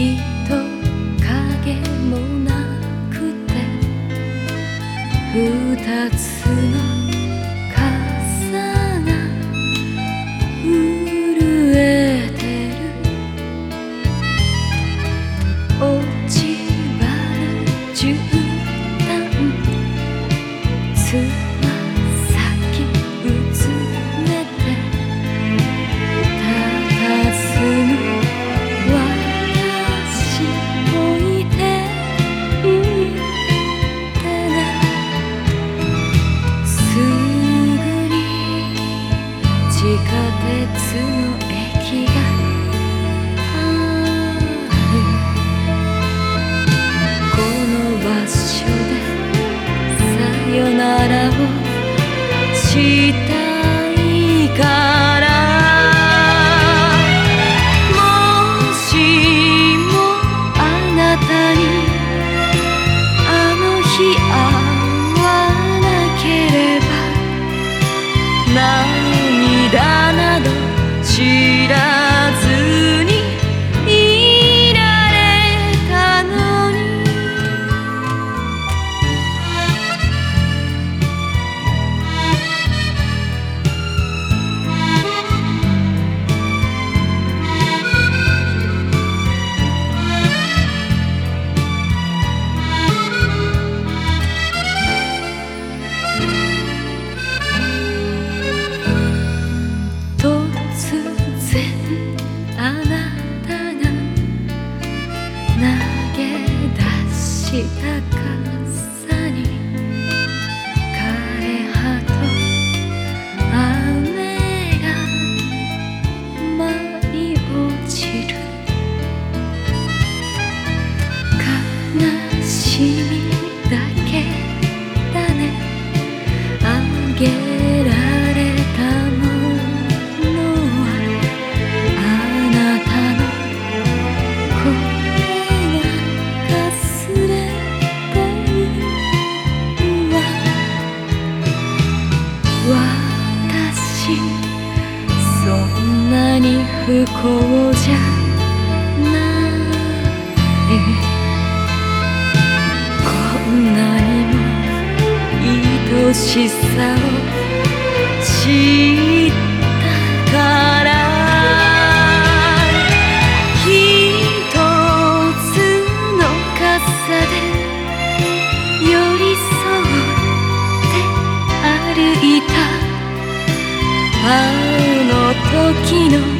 人影もなくて二つしたに枯葉と雨が舞い落ちる。悲しみ不幸じゃないこんなにも愛しさを知ったから一つの傘で寄り添って歩いたあの時の